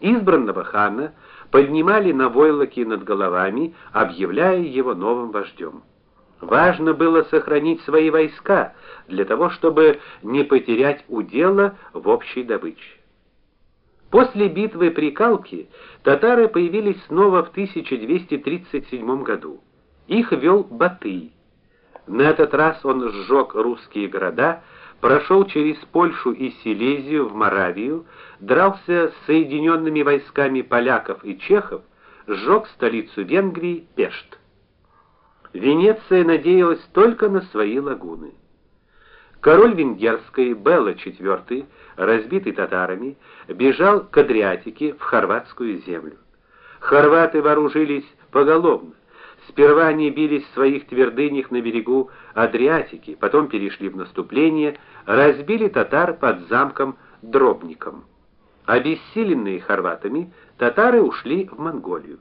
Избранного хана поднимали на войлоки над головами, объявляя его новым вождем. Важно было сохранить свои войска для того, чтобы не потерять удела в общей добыче. После битвы при Калке татары появились снова в 1237 году. Их вел Батый. На этот раз он сжег русские города, прошел через Польшу и Силезию в Моравию, дрался с соединенными войсками поляков и чехов, сжег столицу Венгрии Пешт. Венеция надеялась только на свои лагуны. Король венгерской Бела IV, разбитый татарами, бежал к Адриатике в хорватскую землю. Хорваты вооружились поголовно. Сперва они бились в своих твердынях на берегу Адриатики, потом перешли в наступление, разбили татар под замком Дробником. Обессиленные хорватами, татары ушли в Монголию.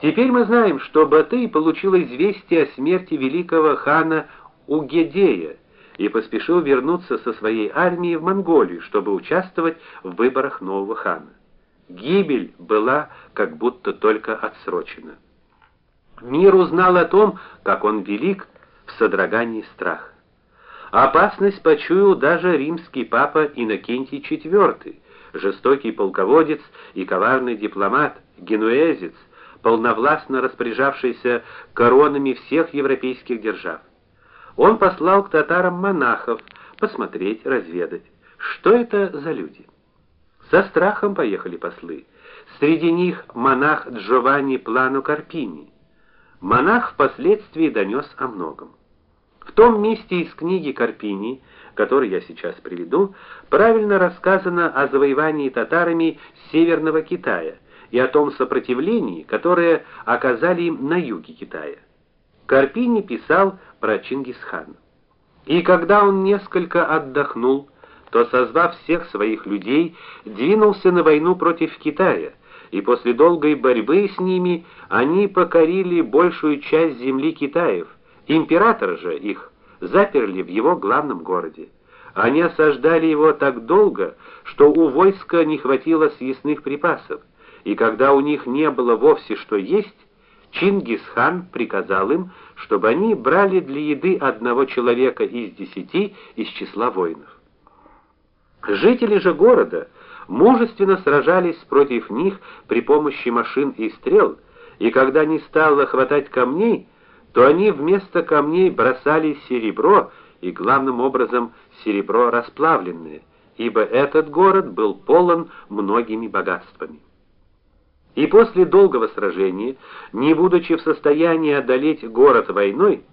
Теперь мы знаем, что Батый получил известие о смерти великого хана Угедея и поспешил вернуться со своей армией в Монголию, чтобы участвовать в выборах нового хана. Гибель была как будто только отсрочена. Мир узнал о том, как он велик в содрогании страха. Опасность почуял даже римский папа Иннокентий IV, жестокий полководец и коварный дипломат, генуэзец, полновластно распоряжавшийся коронами всех европейских держав. Он послал к татарам монахов посмотреть, разведать, что это за люди. Со страхом поехали послы. Среди них монах Джованни Плано Карпини. Монах впоследствии донес о многом. В том месте из книги Карпини, который я сейчас приведу, правильно рассказано о завоевании татарами Северного Китая и о том сопротивлении, которое оказали им на юге Китая. Карпини писал про Чингисхана. И когда он несколько отдохнул, то, созвав всех своих людей, двинулся на войну против Китая, и после долгой борьбы с ними они покорили большую часть земли Китаев. Император же их заперли в его главном городе. Они осаждали его так долго, что у войска не хватило съестных припасов и когда у них не было вовсе что есть, Чингисхан приказал им, чтобы они брали для еды одного человека из десяти из числа воинов. Жители же города мужественно сражались против них при помощи машин и стрел, и когда не стало хватать камней, то они вместо камней бросали серебро, и главным образом серебро расплавленное, ибо этот город был полон многими богатствами. И после долгого сражения, не будучи в состоянии одолеть город войной,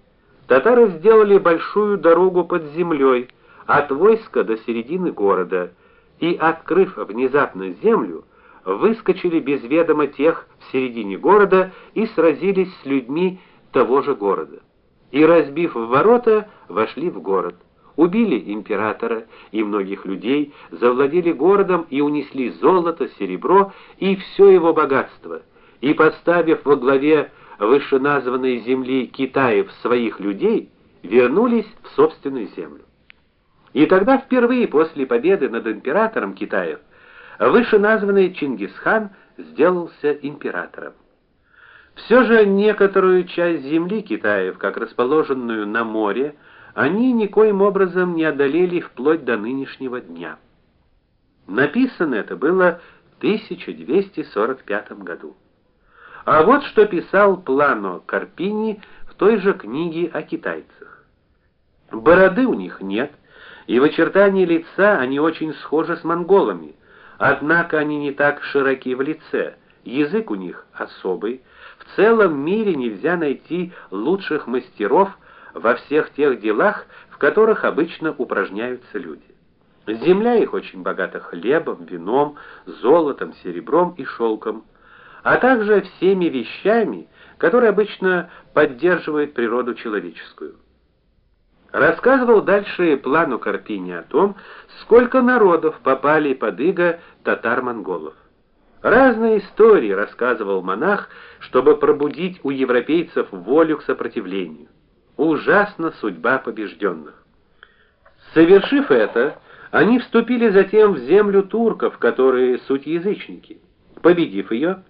татары сделали большую дорогу под землей от войска до середины города и, открыв внезапно землю, выскочили без ведома тех в середине города и сразились с людьми того же города. И разбив ворота, вошли в город убили императора и многих людей, завладели городом и унесли золото, серебро и все его богатство. И поставив во главе вышеназванной земли Китаев своих людей, вернулись в собственную землю. И тогда впервые после победы над императором Китаев вышеназванный Чингисхан сделался императором. Все же некоторую часть земли Китаев, как расположенную на море, они никоим образом не одолели вплоть до нынешнего дня. Написано это было в 1245 году. А вот что писал Плано Карпини в той же книге о китайцах. Бороды у них нет, и в очертании лица они очень схожи с монголами. Однако они не так широки в лице. Язык у них особый. В целом мире нельзя найти лучших мастеров во всех тех делах, в которых обычно упражняются люди. Земля их очень богата хлебом, вином, золотом, серебром и шелком, а также всеми вещами, которые обычно поддерживают природу человеческую. Рассказывал дальше плану Карпини о том, сколько народов попали под иго татар-монголов. Разные истории рассказывал монах, чтобы пробудить у европейцев волю к сопротивлению. Ужасна судьба побежденных. Совершив это, Они вступили затем в землю турков, которые суть язычники. Победив ее,